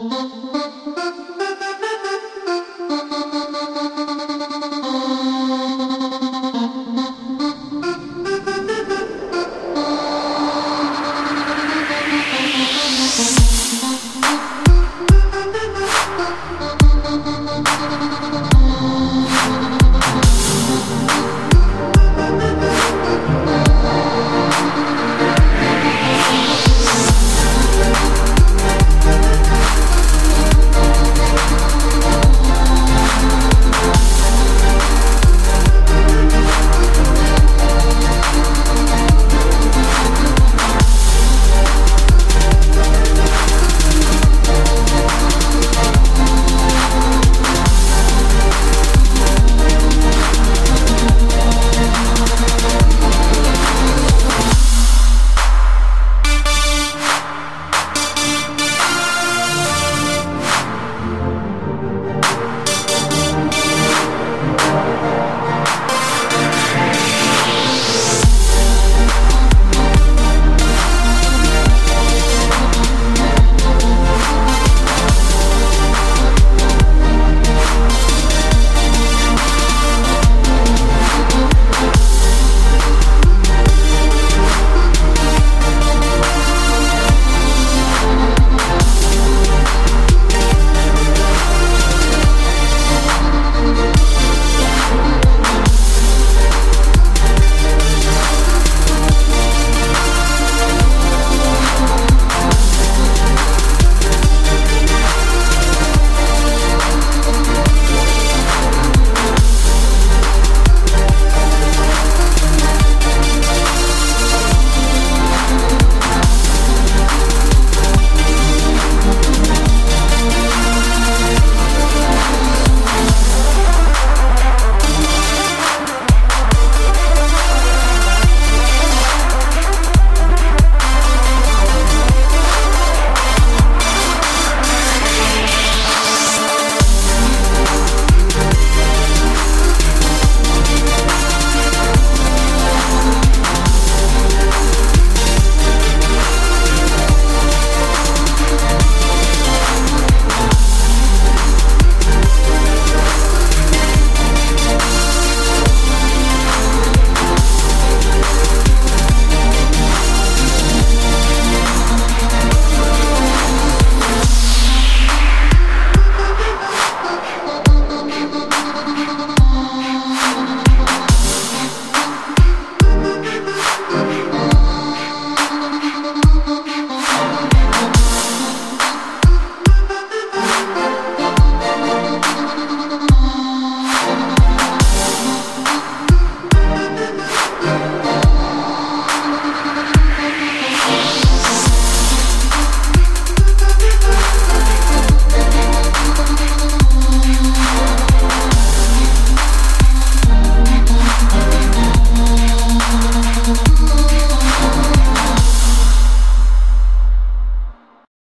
Música